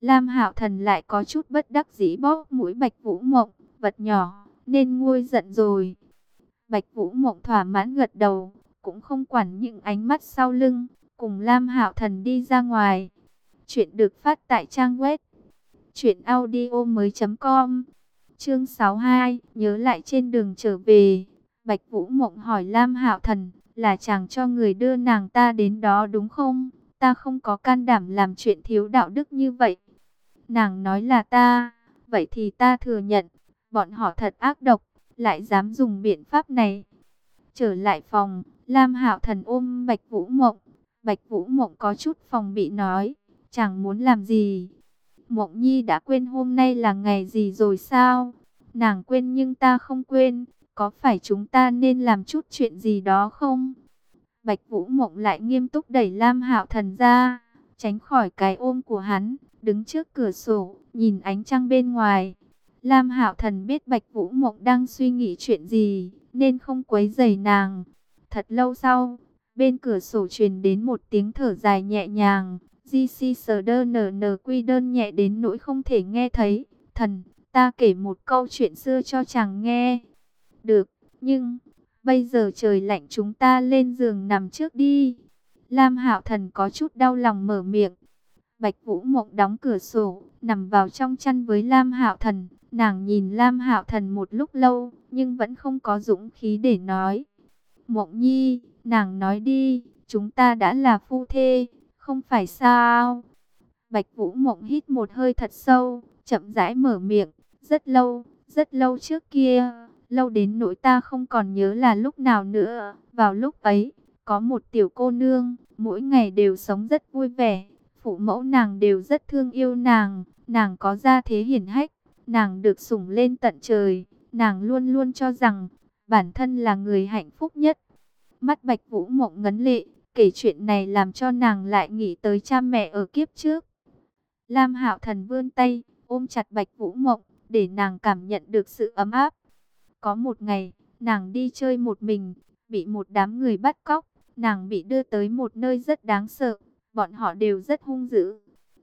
Lam Hạo Thần lại có chút bất đắc dĩ bóp mũi Bạch Vũ Mộng, vật nhỏ, nên nguôi giận rồi. Bạch Vũ Mộng thỏa mãn gật đầu, cũng không quản những ánh mắt sau lưng, cùng Lam Hạo Thần đi ra ngoài. Chuyện được phát tại trang web truyệnaudiomoi.com. Chương 62, nhớ lại trên đường trở về, Bạch Vũ Mộng hỏi Lam Hạo Thần, là chàng cho người đưa nàng ta đến đó đúng không? Ta không có can đảm làm chuyện thiếu đạo đức như vậy. Nàng nói là ta, vậy thì ta thừa nhận, bọn họ thật ác độc, lại dám dùng biện pháp này. Trở lại phòng, Lam Hạo Thần ôm Bạch Vũ Mộng, Bạch Vũ Mộng có chút phòng bị nói, chẳng muốn làm gì. Mộng Nhi đã quên hôm nay là ngày gì rồi sao? Nàng quên nhưng ta không quên, có phải chúng ta nên làm chút chuyện gì đó không? Bạch Vũ Mộng lại nghiêm túc đẩy Lam Hạo Thần ra, tránh khỏi cái ôm của hắn, đứng trước cửa sổ, nhìn ánh trăng bên ngoài. Lam Hạo Thần biết Bạch Vũ Mộng đang suy nghĩ chuyện gì, nên không quấy rầy nàng. Thật lâu sau, bên cửa sổ truyền đến một tiếng thở dài nhẹ nhàng, GC sờ đơ nở nở quy đơn nhẹ đến nỗi không thể nghe thấy. Thần, ta kể một câu chuyện xưa cho chàng nghe. Được, nhưng bây giờ trời lạnh chúng ta lên giường nằm trước đi. Lam Hạo Thần có chút đau lòng mở miệng. Bạch Vũ Mộng đóng cửa sổ, nằm vào trong chăn với Lam Hạo Thần. Nàng nhìn Lam Hạo Thần một lúc lâu, nhưng vẫn không có dũng khí để nói. Mộng Nhi, nàng nói đi, chúng ta đã là phu thê, không phải sao? Bạch Vũ Mộng hít một hơi thật sâu, chậm rãi mở miệng, rất lâu, rất lâu trước kia, lâu đến nỗi ta không còn nhớ là lúc nào nữa. Vào lúc ấy, có một tiểu cô nương, mỗi ngày đều sống rất vui vẻ, phụ mẫu nàng đều rất thương yêu nàng, nàng có gia thế hiển hách, nàng được sủng lên tận trời, nàng luôn luôn cho rằng bản thân là người hạnh phúc nhất. Mắt Bạch Vũ Mộng ngấn lệ, kể chuyện này làm cho nàng lại nghĩ tới cha mẹ ở kiếp trước. Lam Hạo Thần vươn tay, ôm chặt Bạch Vũ Mộng, để nàng cảm nhận được sự ấm áp. Có một ngày, nàng đi chơi một mình, bị một đám người bắt cóc, nàng bị đưa tới một nơi rất đáng sợ, bọn họ đều rất hung dữ.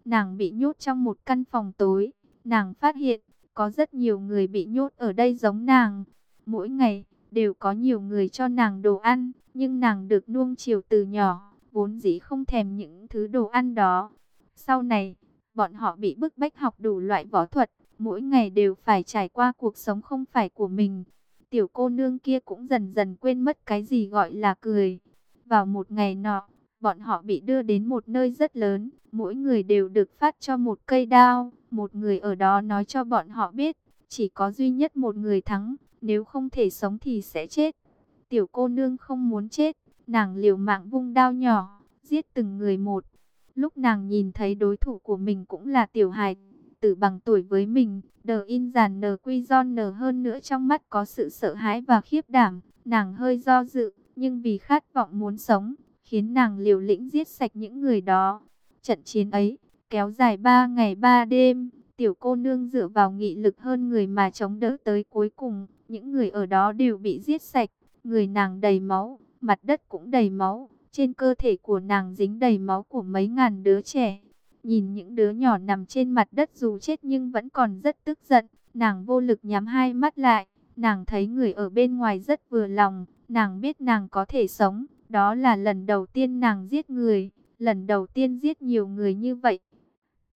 Nàng bị nhốt trong một căn phòng tối, nàng phát hiện, có rất nhiều người bị nhốt ở đây giống nàng. Mỗi ngày, đều có nhiều người cho nàng đồ ăn, nhưng nàng được nuông chiều từ nhỏ, vốn dĩ không thèm những thứ đồ ăn đó. Sau này, bọn họ bị bức bách học đủ loại võ thuật, mỗi ngày đều phải trải qua cuộc sống không phải của mình. Tiểu cô nương kia cũng dần dần quên mất cái gì gọi là cười. Vào một ngày nọ, bọn họ bị đưa đến một nơi rất lớn, mỗi người đều được phát cho một cây đao. Một người ở đó nói cho bọn họ biết, chỉ có duy nhất một người thắng, nếu không thể sống thì sẽ chết. Tiểu cô nương không muốn chết, nàng liều mạng vung đao nhỏ, giết từng người một. Lúc nàng nhìn thấy đối thủ của mình cũng là tiểu hài tử bằng tuổi với mình, đờ in giàn nờ quy giòn nờ hơn nữa trong mắt có sự sợ hãi và khiếp đảm, nàng hơi do dự, nhưng vì khát vọng muốn sống, khiến nàng liều lĩnh giết sạch những người đó. Trận chiến ấy, kéo dài 3 ngày 3 đêm, tiểu cô nương dựa vào nghị lực hơn người mà chống đỡ tới cuối cùng, những người ở đó đều bị giết sạch, người nàng đầy máu, mặt đất cũng đầy máu, trên cơ thể của nàng dính đầy máu của mấy ngàn đứa trẻ. Nhìn những đứa nhỏ nằm trên mặt đất dù chết nhưng vẫn còn rất tức giận, nàng vô lực nhắm hai mắt lại, nàng thấy người ở bên ngoài rất vừa lòng, nàng biết nàng có thể sống, đó là lần đầu tiên nàng giết người, lần đầu tiên giết nhiều người như vậy.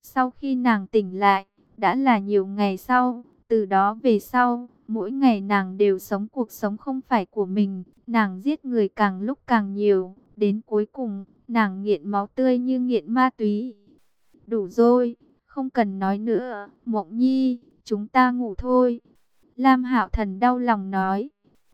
Sau khi nàng tỉnh lại, đã là nhiều ngày sau, từ đó về sau, mỗi ngày nàng đều sống cuộc sống không phải của mình, nàng giết người càng lúc càng nhiều, đến cuối cùng, nàng nghiện máu tươi như nghiện ma túy. Đủ rồi, không cần nói nữa, Mộng Nhi, chúng ta ngủ thôi. Lam Hạo Thần đau lòng nói,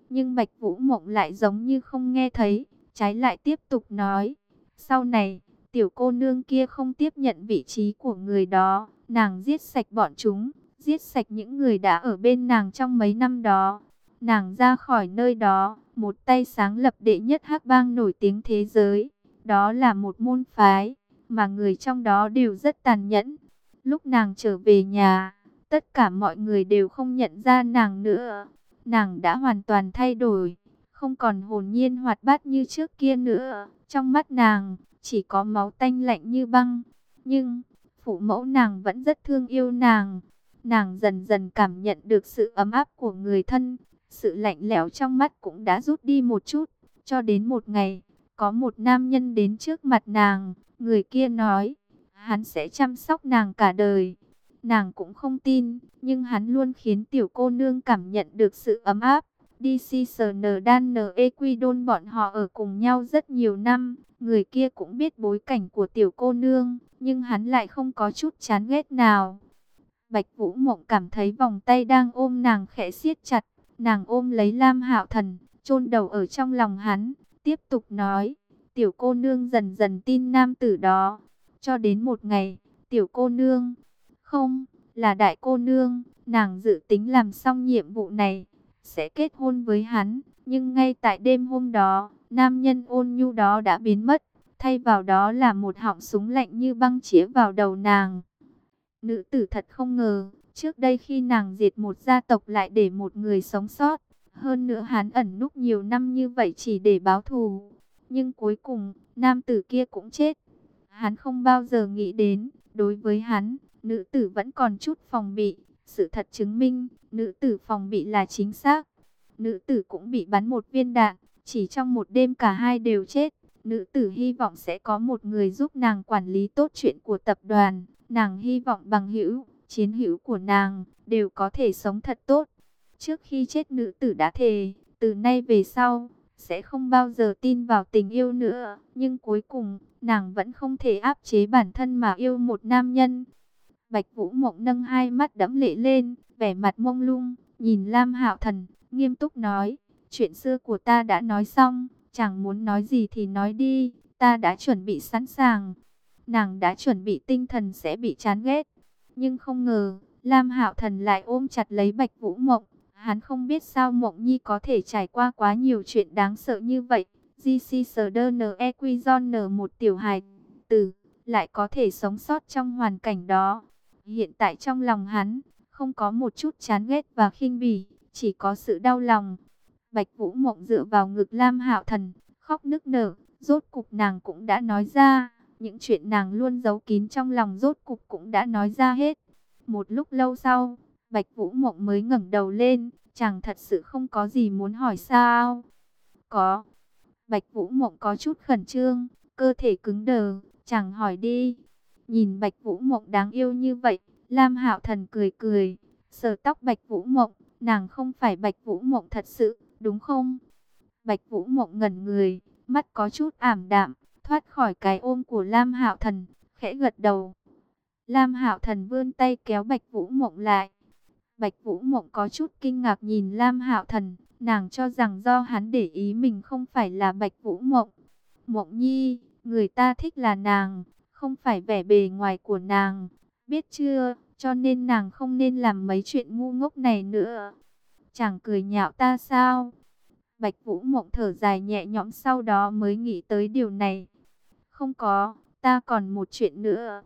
nhưng Bạch Vũ Mộng lại giống như không nghe thấy, trái lại tiếp tục nói, sau này, tiểu cô nương kia không tiếp nhận vị trí của người đó, nàng giết sạch bọn chúng, giết sạch những người đã ở bên nàng trong mấy năm đó. Nàng ra khỏi nơi đó, một tay sáng lập đệ nhất hắc bang nổi tiếng thế giới, đó là một môn phái mà người trong đó đều rất tàn nhẫn. Lúc nàng trở về nhà, tất cả mọi người đều không nhận ra nàng nữa. Nàng đã hoàn toàn thay đổi, không còn hồn nhiên hoạt bát như trước kia nữa. Trong mắt nàng, chỉ có máu tanh lạnh như băng. Nhưng, phụ mẫu nàng vẫn rất thương yêu nàng. Nàng dần dần cảm nhận được sự ấm áp của người thân, sự lạnh lẽo trong mắt cũng đã rút đi một chút, cho đến một ngày, có một nam nhân đến trước mặt nàng, người kia nói, hắn sẽ chăm sóc nàng cả đời. Nàng cũng không tin, nhưng hắn luôn khiến tiểu cô nương cảm nhận được sự ấm áp. DCSN Dan Equidon bọn họ ở cùng nhau rất nhiều năm, người kia cũng biết bối cảnh của tiểu cô nương, nhưng hắn lại không có chút chán ghét nào. Bạch Vũ Mộng cảm thấy vòng tay đang ôm nàng khẽ siết chặt, nàng ôm lấy Lam Hạo Thần, chôn đầu ở trong lòng hắn, tiếp tục nói, tiểu cô nương dần dần tin nam tử đó, cho đến một ngày, tiểu cô nương, không, là đại cô nương, nàng dự tính làm xong nhiệm vụ này, sẽ kết hôn với hắn, nhưng ngay tại đêm hôm đó, nam nhân ôn nhu đó đã biến mất, thay vào đó là một họng súng lạnh như băng chĩa vào đầu nàng. Nữ tử thật không ngờ, trước đây khi nàng diệt một gia tộc lại để một người sống sót, hơn nữa hắn ẩn núp nhiều năm như vậy chỉ để báo thù. Nhưng cuối cùng, nam tử kia cũng chết. Hắn không bao giờ nghĩ đến, đối với hắn, nữ tử vẫn còn chút phòng bị. Sự thật chứng minh, nữ tử phòng bị là chính xác. Nữ tử cũng bị bắn một viên đạn, chỉ trong một đêm cả hai đều chết. Nữ tử hy vọng sẽ có một người giúp nàng quản lý tốt chuyện của tập đoàn. Nàng hy vọng bằng hữu, chiến hữu của nàng, đều có thể sống thật tốt. Trước khi chết nữ tử đã thề, từ nay về sau, sẽ không bao giờ tin vào tình yêu nữa. Nhưng cuối cùng, nàng vẫn không thể áp chế bản thân mà yêu một nam nhân. Bạch Vũ Mộng nâng hai mắt đẫm lệ lên, vẻ mặt mông lung, nhìn Lam Hạo Thần, nghiêm túc nói, chuyện xưa của ta đã nói xong, chẳng muốn nói gì thì nói đi, ta đã chuẩn bị sẵn sàng. Nàng đã chuẩn bị tinh thần sẽ bị chán ghét, nhưng không ngờ, Lam Hạo Thần lại ôm chặt lấy Bạch Vũ Mộng. Hắn không biết sao Mộng Nhi có thể trải qua quá nhiều chuyện đáng sợ như vậy. GC Sarderne Equizon một tiểu hài tử lại có thể sống sót trong hoàn cảnh đó. Hiện tại trong lòng hắn, không có một chút chán ghét và khinh bỉ, chỉ có sự đau lòng. Bạch Vũ Mộng dựa vào ngực Lam Hạo Thần, khóc nức nở, rốt cục nàng cũng đã nói ra, những chuyện nàng luôn giấu kín trong lòng rốt cục cũng đã nói ra hết. Một lúc lâu sau, Bạch Vũ Mộng mới ngẩng đầu lên, chàng thật sự không có gì muốn hỏi sao? Có. Bạch Vũ Mộng có chút khẩn trương, cơ thể cứng đờ, chàng hỏi đi. Nhìn Bạch Vũ Mộng đáng yêu như vậy, Lam Hạo Thần cười cười, sờ tóc Bạch Vũ Mộng, nàng không phải Bạch Vũ Mộng thật sự, đúng không? Bạch Vũ Mộng ngẩn người, mắt có chút ảm đạm, thoát khỏi cái ôm của Lam Hạo Thần, khẽ gật đầu. Lam Hạo Thần vươn tay kéo Bạch Vũ Mộng lại. Bạch Vũ Mộng có chút kinh ngạc nhìn Lam Hạo Thần, nàng cho rằng do hắn để ý mình không phải là Bạch Vũ Mộng. Mộng Nhi, người ta thích là nàng, không phải vẻ bề ngoài của nàng, biết chưa? Cho nên nàng không nên làm mấy chuyện ngu ngốc này nữa. Chẳng cười nhạo ta sao? Bạch Vũ Mộng thở dài nhẹ nhõm sau đó mới nghĩ tới điều này. Không có, ta còn một chuyện nữa.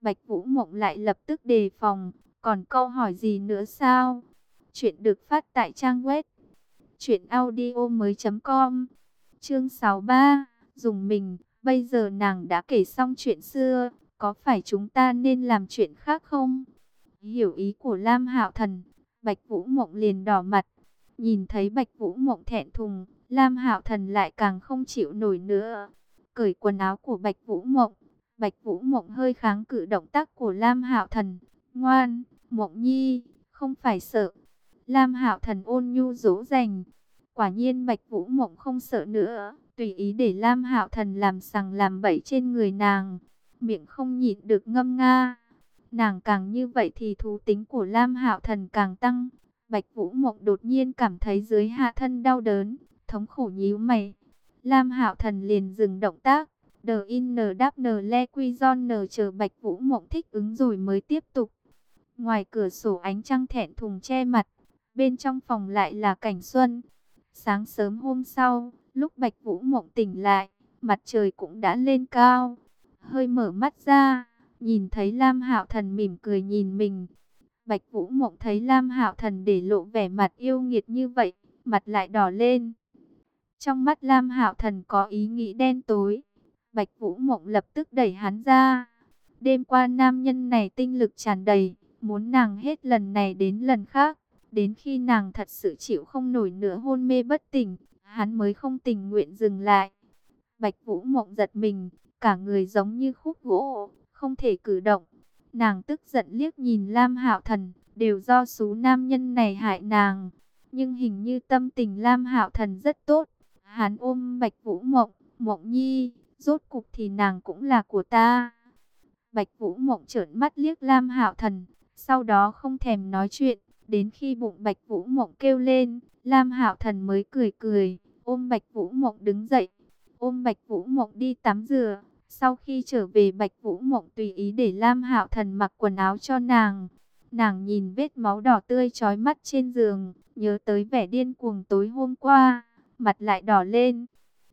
Bạch Vũ Mộng lại lập tức đề phòng, còn câu hỏi gì nữa sao? Chuyện được phát tại trang web truyệnaudiomoi.com. Chương 63, dùng mình, bây giờ nàng đã kể xong chuyện xưa, có phải chúng ta nên làm chuyện khác không? Hiểu ý của Lam Hạo Thần, Bạch Vũ Mộng liền đỏ mặt. Nhìn thấy Bạch Vũ Mộng thẹn thùng, Lam Hạo Thần lại càng không chịu nổi nữa. Cởi quần áo của Bạch Vũ Mộng, Bạch Vũ Mộng hơi kháng cự động tác của Lam Hạo Thần. Ngoan, Mộng Nhi, không phải sợ. Lam Hạo Thần ôn nhu dỗ dành. Quả nhiên Bạch Vũ Mộng không sợ nữa, tùy ý để Lam Hạo Thần làm sằng làm bậy trên người nàng. Miệng không nhịn được ngâm nga. Nàng càng như vậy thì thú tính của Lam Hạo Thần càng tăng. Bạch Vũ Mộng đột nhiên cảm thấy dưới hạ thân đau đớn, thống khổ nhíu mày. Lam Hạo Thần liền dừng động tác, đờ in nờ đáp nờ Le Quizon chờ Bạch Vũ Mộng thích ứng rồi mới tiếp tục. Ngoài cửa sổ ánh trăng thẹn thùng che mặt, bên trong phòng lại là cảnh xuân. Sáng sớm hôm sau, lúc Bạch Vũ Mộng tỉnh lại, mặt trời cũng đã lên cao. Hơi mở mắt ra, nhìn thấy Lam Hạo Thần mỉm cười nhìn mình. Bạch Vũ Mộng thấy Lam Hạo Thần để lộ vẻ mặt yêu nghiệt như vậy, mặt lại đỏ lên. Trong mắt Lam Hạo Thần có ý nghĩ đen tối. Bạch Vũ Mộng lập tức đẩy hắn ra. Đêm qua nam nhân này tinh lực tràn đầy, muốn nàng hết lần này đến lần khác. Đến khi nàng thật sự chịu không nổi nữa hôn mê bất tỉnh, hắn mới không tình nguyện dừng lại. Bạch Vũ Mộng giật mình, cả người giống như khúc gỗ, không thể cử động. Nàng tức giận liếc nhìn Lam Hạo Thần, đều do số nam nhân này hại nàng. Nhưng hình như tâm tình Lam Hạo Thần rất tốt. Hắn ôm Bạch Vũ Mộng, Mộng Nhi, rốt cục thì nàng cũng là của ta. Bạch Vũ Mộng trợn mắt liếc Lam Hạo Thần, sau đó không thèm nói chuyện, đến khi bụng Bạch Vũ Mộng kêu lên, Lam Hạo Thần mới cười cười, ôm Bạch Vũ Mộng đứng dậy, ôm Bạch Vũ Mộng đi tắm rửa. Sau khi trở về Bạch Vũ Mộng tùy ý để Lam Hạo Thần mặc quần áo cho nàng. Nàng nhìn vết máu đỏ tươi chói mắt trên giường, nhớ tới vẻ điên cuồng tối hôm qua, mặt lại đỏ lên.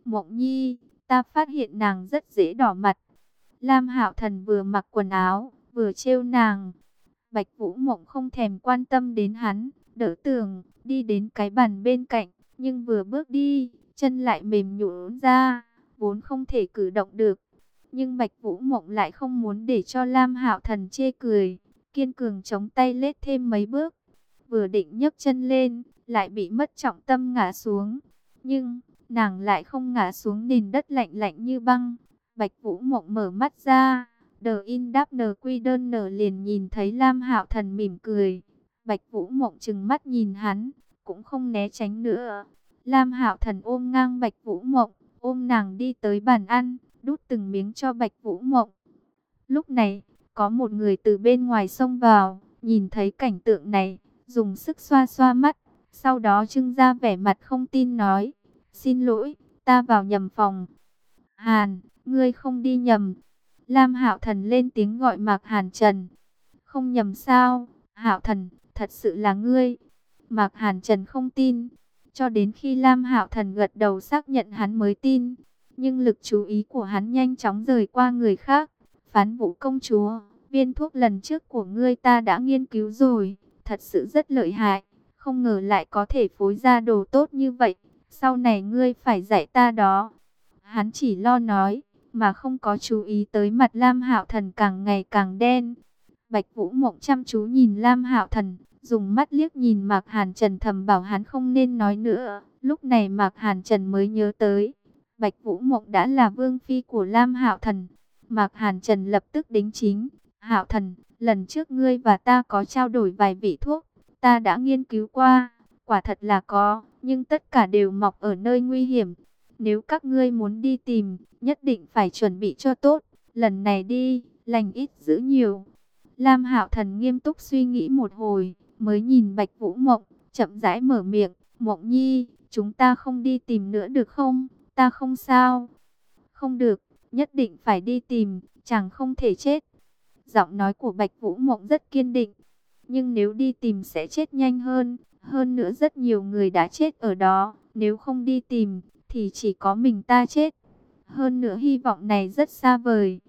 Mộng Nhi, ta phát hiện nàng rất dễ đỏ mặt. Lam Hạo Thần vừa mặc quần áo, vừa trêu nàng. Bạch Vũ Mộng không thèm quan tâm đến hắn, đỡ tường, đi đến cái bàn bên cạnh, nhưng vừa bước đi, chân lại mềm nhũn ra, vốn không thể cử động được. Nhưng Bạch Vũ Mộng lại không muốn để cho Lam Hạo Thần chê cười, kiên cường chống tay lết thêm mấy bước. Vừa định nhấc chân lên, lại bị mất trọng tâm ngã xuống. Nhưng, nàng lại không ngã xuống nền đất lạnh lạnh như băng. Bạch Vũ Mộng mở mắt ra, đờ in đáp nờ quy đơn nở liền nhìn thấy Lam Hạo Thần mỉm cười. Bạch Vũ Mộng trừng mắt nhìn hắn, cũng không né tránh nữa. Lam Hạo Thần ôm ngang Bạch Vũ Mộng, ôm nàng đi tới bàn ăn, đút từng miếng cho Bạch Vũ Mộng. Lúc này, có một người từ bên ngoài xông vào, nhìn thấy cảnh tượng này, dùng sức xoa xoa mắt, sau đó trưng ra vẻ mặt không tin nói, xin lỗi, ta vào nhầm phòng. Hàn, ngươi không đi nhầm. Lam Hạo Thần lên tiếng gọi Mạc Hàn Trần. Không nhầm sao, Hạo Thần, thật sự là ngươi. Mạc Hàn Trần không tin, cho đến khi Lam Hạo Thần gật đầu xác nhận hắn mới tin. Nhưng lực chú ý của hắn nhanh chóng rời qua người khác. Phán vũ công chúa, viên thuốc lần trước của ngươi ta đã nghiên cứu rồi, thật sự rất lợi hại. Không ngờ lại có thể phối ra đồ tốt như vậy. Sau này ngươi phải dạy ta đó. Hắn chỉ lo nói, mà không có chú ý tới mặt Lam Hạo Thần càng ngày càng đen. Bạch Vũ Mộng chăm chú nhìn Lam Hạo Thần, dùng mắt liếc nhìn Mạc Hàn Trần thầm bảo hắn không nên nói nữa. Lúc này Mạc Hàn Trần mới nhớ tới, Bạch Vũ Mộng đã là vương phi của Lam Hạo Thần. Mạc Hàn Trần lập tức đính chính, "Hạo Thần, lần trước ngươi và ta có trao đổi vài vị thuốc, ta đã nghiên cứu qua, quả thật là có, nhưng tất cả đều mọc ở nơi nguy hiểm." Nếu các ngươi muốn đi tìm, nhất định phải chuẩn bị cho tốt. Lần này đi, lành ít giữ nhiều. Lam Hạo Thần nghiêm túc suy nghĩ một hồi, mới nhìn Bạch Vũ Mộng, chậm rãi mở miệng. Mộng Nhi, chúng ta không đi tìm nữa được không? Ta không sao. Không được, nhất định phải đi tìm, chẳng không thể chết. Giọng nói của Bạch Vũ Mộng rất kiên định. Nhưng nếu đi tìm sẽ chết nhanh hơn. Hơn nữa rất nhiều người đã chết ở đó. Nếu không đi tìm, thì chỉ có mình ta chết. Hơn nữa hy vọng này rất xa vời.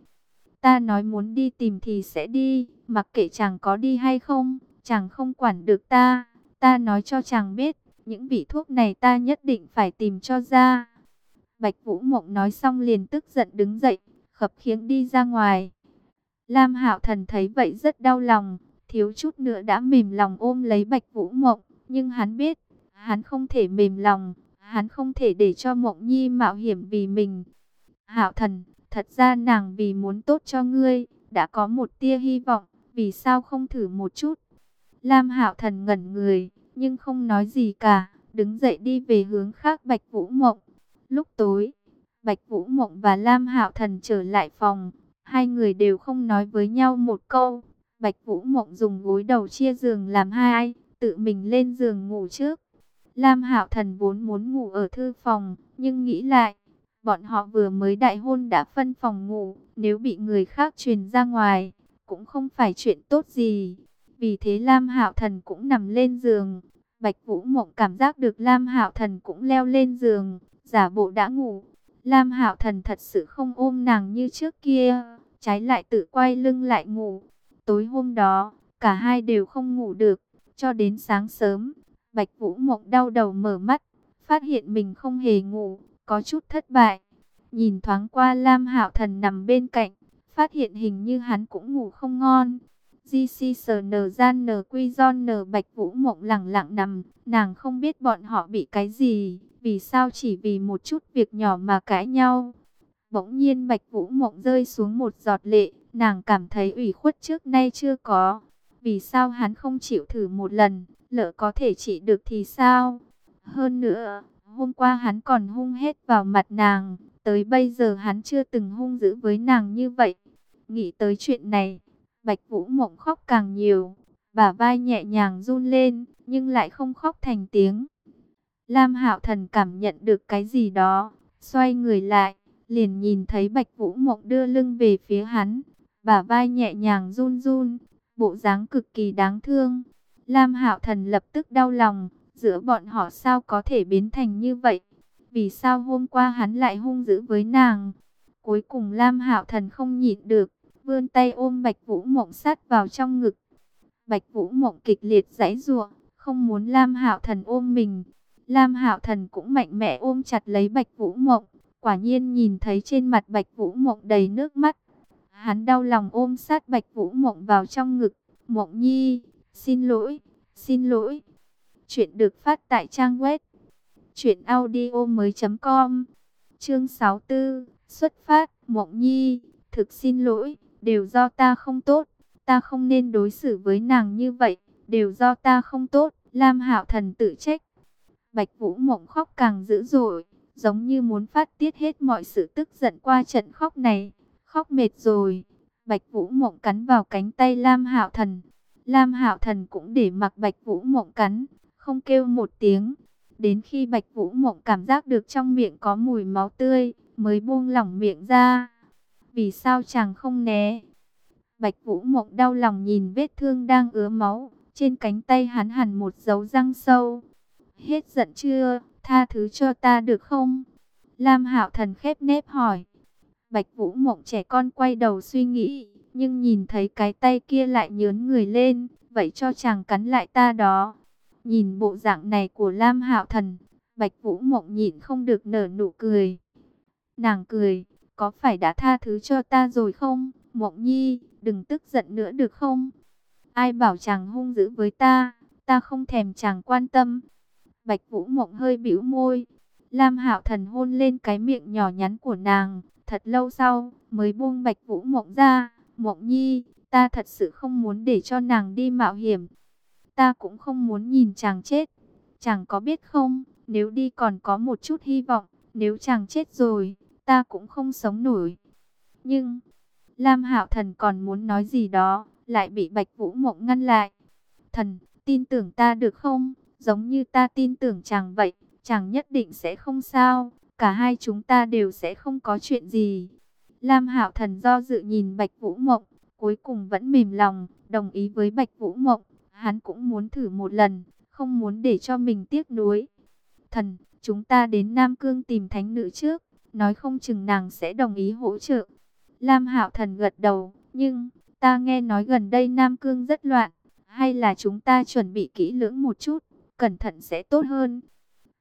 Ta nói muốn đi tìm thì sẽ đi, mặc kệ chàng có đi hay không, chàng không quản được ta. Ta nói cho chàng biết, những vị thuốc này ta nhất định phải tìm cho ra. Bạch Vũ Mộng nói xong liền tức giận đứng dậy, khập khiễng đi ra ngoài. Lam Hạo Thần thấy vậy rất đau lòng, thiếu chút nữa đã mềm lòng ôm lấy Bạch Vũ Mộng, nhưng hắn biết, hắn không thể mềm lòng, Hắn không thể để cho Mộng Nhi mạo hiểm vì mình. Hạo thần, thật ra nàng vì muốn tốt cho ngươi, đã có một tia hy vọng, vì sao không thử một chút. Lam Hạo thần ngẩn người, nhưng không nói gì cả, đứng dậy đi về hướng khác Bạch Vũ Mộng. Lúc tối, Bạch Vũ Mộng và Lam Hạo thần trở lại phòng, hai người đều không nói với nhau một câu. Bạch Vũ Mộng dùng gối đầu chia giường làm hai, tự mình lên giường ngủ trước. Lam Hạo Thần vốn muốn ngủ ở thư phòng, nhưng nghĩ lại, bọn họ vừa mới đại hôn đã phân phòng ngủ, nếu bị người khác truyền ra ngoài, cũng không phải chuyện tốt gì. Vì thế Lam Hạo Thần cũng nằm lên giường. Bạch Vũ Mộng cảm giác được Lam Hạo Thần cũng leo lên giường, giả bộ đã ngủ. Lam Hạo Thần thật sự không ôm nàng như trước kia, trái lại tự quay lưng lại ngủ. Tối hôm đó, cả hai đều không ngủ được, cho đến sáng sớm, Bạch Vũ Mộng đau đầu mở mắt, phát hiện mình không hề ngủ, có chút thất bại. Nhìn thoáng qua Lam Hạo Thần nằm bên cạnh, phát hiện hình như hắn cũng ngủ không ngon. GCSN gian nờ quy giòn nờ bạch vũ mộng lặng lặng nằm, nàng không biết bọn họ bị cái gì, vì sao chỉ vì một chút việc nhỏ mà cãi nhau. Bỗng nhiên bạch vũ mộng rơi xuống một giọt lệ, nàng cảm thấy ủy khuất trước nay chưa có. Vì sao hắn không chịu thử một lần, lỡ có thể trị được thì sao? Hơn nữa, hôm qua hắn còn hung hết vào mặt nàng, tới bây giờ hắn chưa từng hung dữ với nàng như vậy. Nghĩ tới chuyện này, Bạch Vũ Mộng khóc càng nhiều, bả vai nhẹ nhàng run lên, nhưng lại không khóc thành tiếng. Lam Hạo Thần cảm nhận được cái gì đó, xoay người lại, liền nhìn thấy Bạch Vũ Mộng đưa lưng về phía hắn, bả vai nhẹ nhàng run run, bộ dáng cực kỳ đáng thương. Lam Hạo Thần lập tức đau lòng, giữa bọn họ sao có thể biến thành như vậy? Vì sao hôm qua hắn lại hung dữ với nàng? Cuối cùng Lam Hạo Thần không nhịn được, vươn tay ôm Bạch Vũ Mộng sát vào trong ngực. Bạch Vũ Mộng kịch liệt giãy giụa, không muốn Lam Hạo Thần ôm mình. Lam Hạo Thần cũng mạnh mẽ ôm chặt lấy Bạch Vũ Mộng, quả nhiên nhìn thấy trên mặt Bạch Vũ Mộng đầy nước mắt. Hắn đau lòng ôm sát Bạch Vũ Mộng vào trong ngực. Mộng Nhi, xin lỗi, xin lỗi. Chuyện được phát tại trang web truyệnaudiomoi.com. Chương 64, xuất phát, Mộng Nhi, thực xin lỗi, đều do ta không tốt, ta không nên đối xử với nàng như vậy, đều do ta không tốt, Lam Hạo Thần tự trách. Bạch Vũ Mộng khóc càng dữ dội, giống như muốn phát tiết hết mọi sự tức giận qua trận khóc này, khóc mệt rồi. Bạch Vũ Mộng cắn vào cánh tay Lam Hạo Thần. Lam Hạo Thần cũng để mặc Bạch Vũ Mộng cắn, không kêu một tiếng. Đến khi Bạch Vũ Mộng cảm giác được trong miệng có mùi máu tươi, mới buông lỏng miệng ra. Vì sao chàng không né? Bạch Vũ Mộng đau lòng nhìn vết thương đang ứa máu, trên cánh tay hắn hẳn một dấu răng sâu. Hết giận chưa? Tha thứ cho ta được không? Lam Hạo Thần khép nép hỏi. Bạch Vũ Mộng trẻ con quay đầu suy nghĩ, nhưng nhìn thấy cái tay kia lại nhớn người lên, vậy cho chàng cắn lại ta đó. Nhìn bộ dạng này của Lam Hạo Thần, Bạch Vũ Mộng nhịn không được nở nụ cười. Nàng cười, có phải đã tha thứ cho ta rồi không? Mộng Nhi, đừng tức giận nữa được không? Ai bảo chàng hung dữ với ta, ta không thèm chàng quan tâm. Bạch Vũ Mộng hơi bĩu môi. Lam Hạo Thần hôn lên cái miệng nhỏ nhắn của nàng, thật lâu sau mới buông Bạch Vũ Mộng ra. Mộng Nhi, ta thật sự không muốn để cho nàng đi mạo hiểm. Ta cũng không muốn nhìn chàng chết. Chàng có biết không, nếu đi còn có một chút hy vọng, nếu chàng chết rồi, ta cũng không sống nổi. Nhưng, Lam Hạo Thần còn muốn nói gì đó, lại bị Bạch Vũ Mộng ngăn lại. Thần, tin tưởng ta được không? Giống như ta tin tưởng chàng vậy, chàng nhất định sẽ không sao, cả hai chúng ta đều sẽ không có chuyện gì. Lam Hạo Thần do dự nhìn Bạch Vũ Mộng, cuối cùng vẫn mềm lòng, đồng ý với Bạch Vũ Mộng. Hắn cũng muốn thử một lần, không muốn để cho mình tiếc nuối. Thần, chúng ta đến Nam Cương tìm thánh nữ trước, nói không chừng nàng sẽ đồng ý hỗ trợ. Lam Hạo Thần gật đầu, nhưng ta nghe nói gần đây Nam Cương rất loạn, hay là chúng ta chuẩn bị kỹ lưỡng một chút, cẩn thận sẽ tốt hơn.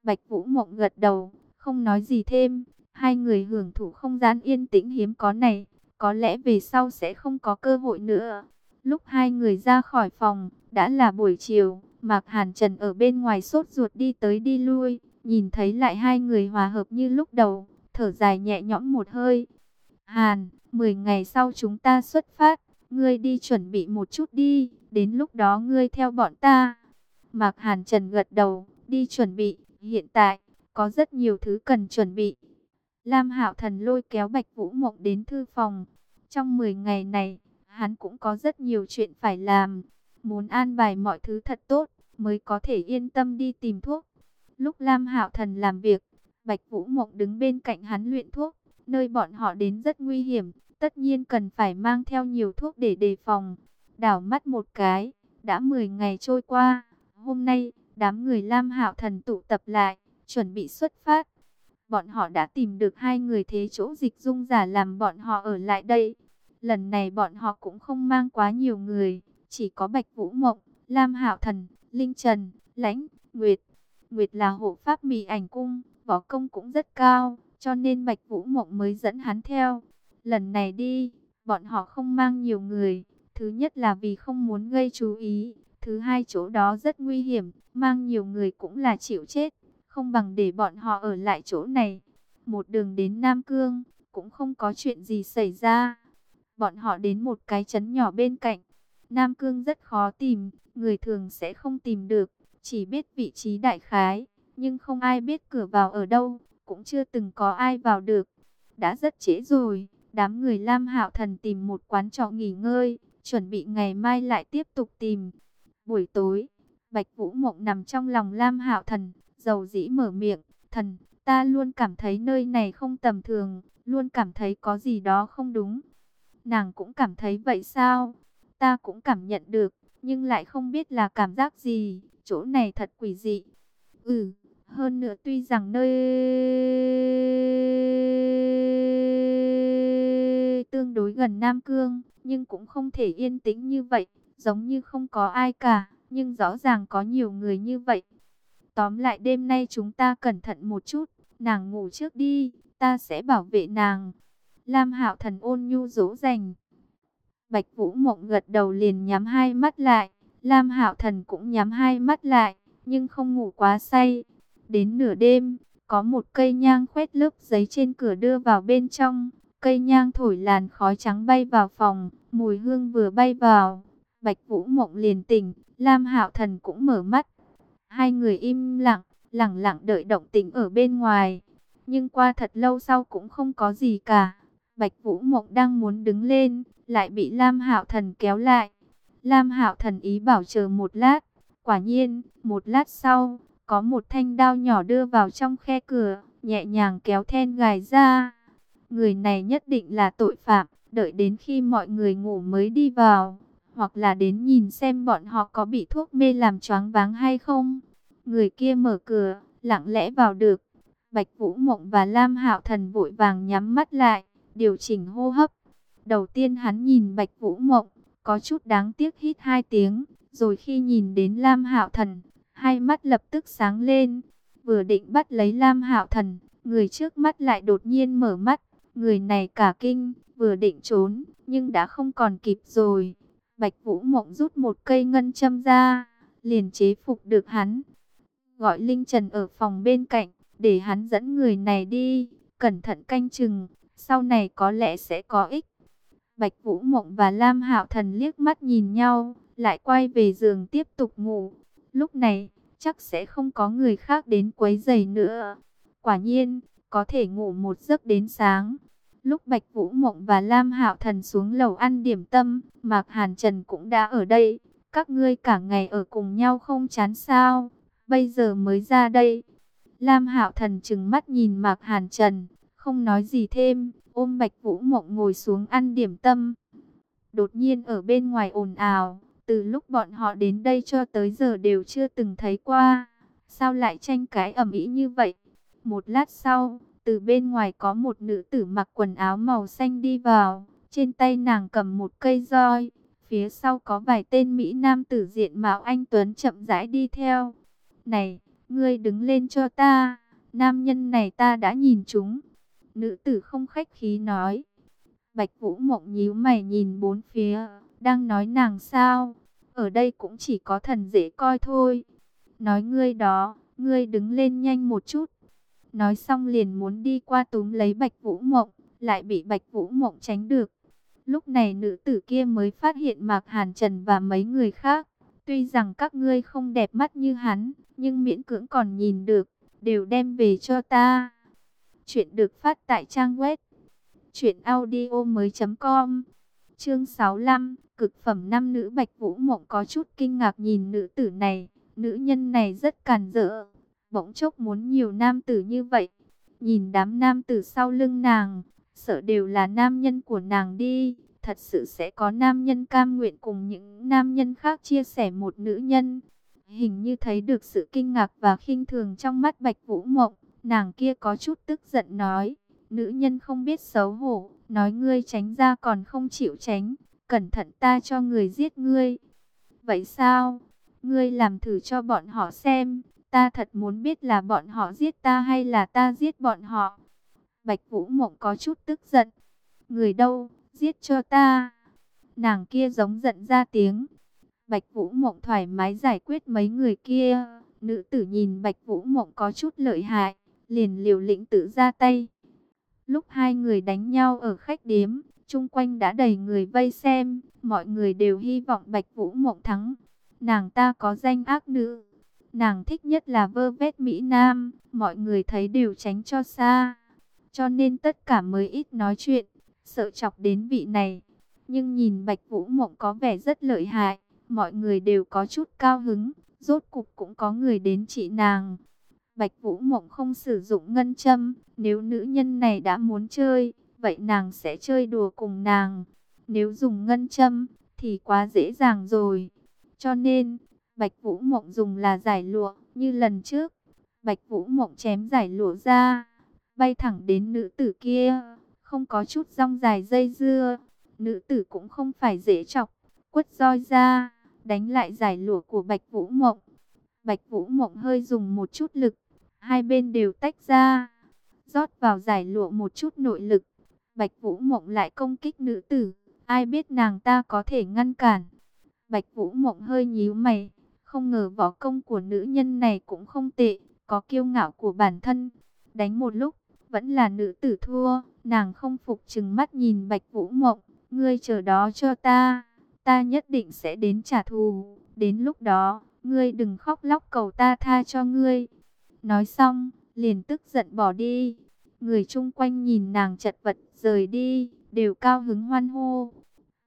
Bạch Vũ Mộng gật đầu, không nói gì thêm. Hai người hưởng thụ không gian yên tĩnh hiếm có này, có lẽ về sau sẽ không có cơ hội nữa. Lúc hai người ra khỏi phòng, đã là buổi chiều, Mạc Hàn Trần ở bên ngoài sốt ruột đi tới đi lui, nhìn thấy lại hai người hòa hợp như lúc đầu, thở dài nhẹ nhõm một hơi. Hàn, 10 ngày sau chúng ta xuất phát, ngươi đi chuẩn bị một chút đi, đến lúc đó ngươi theo bọn ta. Mạc Hàn Trần gật đầu, đi chuẩn bị, hiện tại, có rất nhiều thứ cần chuẩn bị. Lam Hạo Thần lôi kéo Bạch Vũ Mộng đến thư phòng. Trong 10 ngày này, hắn cũng có rất nhiều chuyện phải làm. Muốn an bài mọi thứ thật tốt, mới có thể yên tâm đi tìm thuốc. Lúc Lam Hạo Thần làm việc, Bạch Vũ Mộng đứng bên cạnh hắn luyện thuốc. Nơi bọn họ đến rất nguy hiểm, tất nhiên cần phải mang theo nhiều thuốc để đề phòng. Đảo mắt một cái, đã 10 ngày trôi qua. Hôm nay, đám người Lam Hạo Thần tụ tập lại, chuẩn bị xuất phát bọn họ đã tìm được hai người thế chỗ dịch dung giả làm bọn họ ở lại đây. Lần này bọn họ cũng không mang quá nhiều người, chỉ có Bạch Vũ Mộng, Lam Hạo Thần, Linh Trần, Lãnh, Nguyệt. Nguyệt là hộ pháp mì ảnh cung, võ công cũng rất cao, cho nên Bạch Vũ Mộng mới dẫn hắn theo. Lần này đi, Bọn họ không mang nhiều người, thứ nhất là vì không muốn gây chú ý, thứ hai chỗ đó rất nguy hiểm, mang nhiều người cũng là chịu chết, không bằng để bọn họ ở lại chỗ này. Một đường đến Nam Cương, cũng không có chuyện gì xảy ra. Bọn họ đến một cái trấn nhỏ bên cạnh. Nam Cương rất khó tìm, người thường sẽ không tìm được, chỉ biết vị trí đại khái, nhưng không ai biết cửa vào ở đâu, cũng chưa từng có ai vào được. Đã rất trễ rồi, đám người Lam Hạo Thần tìm một quán trọ nghỉ ngơi, chuẩn bị ngày mai lại tiếp tục tìm. Buổi tối, Bạch Vũ Mộng nằm trong lòng Lam Hạo Thần, dầu dĩ mở miệng, "Thần, ta luôn cảm thấy nơi này không tầm thường, luôn cảm thấy có gì đó không đúng." Nàng cũng cảm thấy vậy sao? Ta cũng cảm nhận được, nhưng lại không biết là cảm giác gì, chỗ này thật quỷ dị. Ừ, hơn nữa tuy rằng nơi tương đối gần Nam Cương, nhưng cũng không thể yên tĩnh như vậy, giống như không có ai cả, nhưng rõ ràng có nhiều người như vậy. Tóm lại đêm nay chúng ta cẩn thận một chút, nàng ngủ trước đi, ta sẽ bảo vệ nàng. Lam Hạo Thần ôn nhu dỗ dành. Bạch Vũ Mộng gật đầu liền nhắm hai mắt lại, Lam Hạo Thần cũng nhắm hai mắt lại, nhưng không ngủ quá say. Đến nửa đêm, có một cây nhang khoét lớp giấy trên cửa đưa vào bên trong, cây nhang thổi làn khói trắng bay vào phòng, mùi hương vừa bay vào, Bạch Vũ Mộng liền tỉnh, Lam Hạo Thần cũng mở mắt. Hai người im lặng, lặng lặng đợi động tĩnh ở bên ngoài, nhưng qua thật lâu sau cũng không có gì cả. Bạch Vũ Mộng đang muốn đứng lên, lại bị Lam Hạo Thần kéo lại. Lam Hạo Thần ý bảo chờ một lát, quả nhiên, một lát sau, có một thanh đao nhỏ đưa vào trong khe cửa, nhẹ nhàng kéo then gài ra. Người này nhất định là tội phạm, đợi đến khi mọi người ngủ mới đi vào, hoặc là đến nhìn xem bọn họ có bị thuốc mê làm choáng váng hay không. Người kia mở cửa, lặng lẽ vào được. Bạch Vũ Mộng và Lam Hạo Thần vội vàng nhắm mắt lại, điều chỉnh hô hấp. Đầu tiên hắn nhìn Bạch Vũ Mộng, có chút đáng tiếc hít hai tiếng, rồi khi nhìn đến Lam Hạo Thần, hai mắt lập tức sáng lên. Vừa định bắt lấy Lam Hạo Thần, người trước mắt lại đột nhiên mở mắt, người này cả kinh, vừa định trốn, nhưng đã không còn kịp rồi. Bạch Vũ Mộng rút một cây ngân châm ra, liền chế phục được hắn. Gọi Linh Trần ở phòng bên cạnh, để hắn dẫn người này đi, cẩn thận canh chừng, sau này có lẽ sẽ có ích. Bạch Vũ Mộng và Lam Hạo Thần liếc mắt nhìn nhau, lại quay về giường tiếp tục ngủ. Lúc này, chắc sẽ không có người khác đến quấy rầy nữa. Quả nhiên, có thể ngủ một giấc đến sáng. Lúc Bạch Vũ Mộng và Lam Hạo Thần xuống lầu ăn điểm tâm, Mạc Hàn Trần cũng đã ở đây. Các ngươi cả ngày ở cùng nhau không chán sao? Bây giờ mới ra đây. Lam Hạo Thần trừng mắt nhìn Mạc Hàn Trần, không nói gì thêm, ôm Bạch Vũ Mộng ngồi xuống ăn điểm tâm. Đột nhiên ở bên ngoài ồn ào, từ lúc bọn họ đến đây cho tới giờ đều chưa từng thấy qua. Sao lại tranh cãi ầm ĩ như vậy? Một lát sau, từ bên ngoài có một nữ tử mặc quần áo màu xanh đi vào, trên tay nàng cầm một cây roi, phía sau có vài tên Mỹ Nam tử diện mạo anh Tuấn chậm rãi đi theo. Này, ngươi đứng lên cho ta, nam nhân này ta đã nhìn chúng. Nữ tử không khách khí nói. Bạch Vũ Mộng nhíu mày nhìn bốn phía, đang nói nàng sao? Ở đây cũng chỉ có thần dễ coi thôi. Nói ngươi đó, ngươi đứng lên nhanh một chút. Nói xong liền muốn đi qua túm lấy Bạch Vũ Mộng, lại bị Bạch Vũ Mộng tránh được. Lúc này nữ tử kia mới phát hiện Mạc Hàn Trần và mấy người khác. Tuy rằng các ngươi không đẹp mắt như hắn, nhưng miễn cưỡng còn nhìn được, đều đem về cho ta. Chuyện được phát tại trang web Chuyện audio mới com. Chương 65 Cực phẩm năm nữ Bạch Vũ Mộng có chút kinh ngạc nhìn nữ tử này. Nữ nhân này rất càn rỡ Bỗng chốc muốn nhiều nam tử như vậy. Nhìn đám nam tử sau lưng nàng, Sợ đều là nam nhân của nàng đi. Thật sự sẽ có nam nhân cam nguyện cùng những nam nhân khác chia sẻ một nữ nhân. Hình như thấy được sự kinh ngạc và khinh thường trong mắt Bạch Vũ Mộng. Nàng kia có chút tức giận nói, nữ nhân không biết xấu hổ, nói ngươi tránh ra còn không chịu tránh, cẩn thận ta cho người giết ngươi. Vậy sao? Ngươi làm thử cho bọn họ xem, ta thật muốn biết là bọn họ giết ta hay là ta giết bọn họ. Bạch Vũ Mộng có chút tức giận. Người đâu, giết cho ta. Nàng kia giống giận ra tiếng. Bạch Vũ Mộng thoải mái giải quyết mấy người kia. Nữ tử nhìn Bạch Vũ Mộng có chút lợi hại, liền liều lĩnh tự ra tay. Lúc hai người đánh nhau ở khách điếm, chung quanh đã đầy người vây xem, mọi người đều hy vọng Bạch Vũ Mộng thắng. Nàng ta có danh ác nữ, nàng thích nhất là vơ vét Mỹ Nam, mọi người thấy đều tránh cho xa. Cho nên tất cả mới ít nói chuyện, sợ chọc đến vị này. Nhưng nhìn Bạch Vũ Mộng có vẻ rất lợi hại, mọi người đều có chút cao hứng, rốt cục cũng có người đến trị nàng. Bạch Vũ Mộng không sử dụng ngân châm, nếu nữ nhân này đã muốn chơi, vậy nàng sẽ chơi đùa cùng nàng. Nếu dùng ngân châm, thì quá dễ dàng rồi. Cho nên, Bạch Vũ Mộng dùng là giải lụa, như lần trước. Bạch Vũ Mộng chém giải lụa ra, bay thẳng đến nữ tử kia, không có chút rong dài dây dưa. Nữ tử cũng không phải dễ chọc, quất roi ra, đánh lại giải lụa của Bạch Vũ Mộng. Bạch Vũ Mộng hơi dùng một chút lực, hai bên đều tách ra, rót vào giải lụa một chút nội lực. Bạch Vũ Mộng lại công kích nữ tử, ai biết nàng ta có thể ngăn cản. Bạch Vũ Mộng hơi nhíu mày, không ngờ võ công của nữ nhân này cũng không tệ, có kiêu ngạo của bản thân. Đánh một lúc, vẫn là nữ tử thua, nàng không phục chừng mắt nhìn Bạch Vũ Mộng, ngươi chờ đó cho ta, ta nhất định sẽ đến trả thù, đến lúc đó, ngươi đừng khóc lóc cầu ta tha cho ngươi. Nói xong, liền tức giận bỏ đi. Người chung quanh nhìn nàng chật vật rời đi, đều cao hứng hoan hô.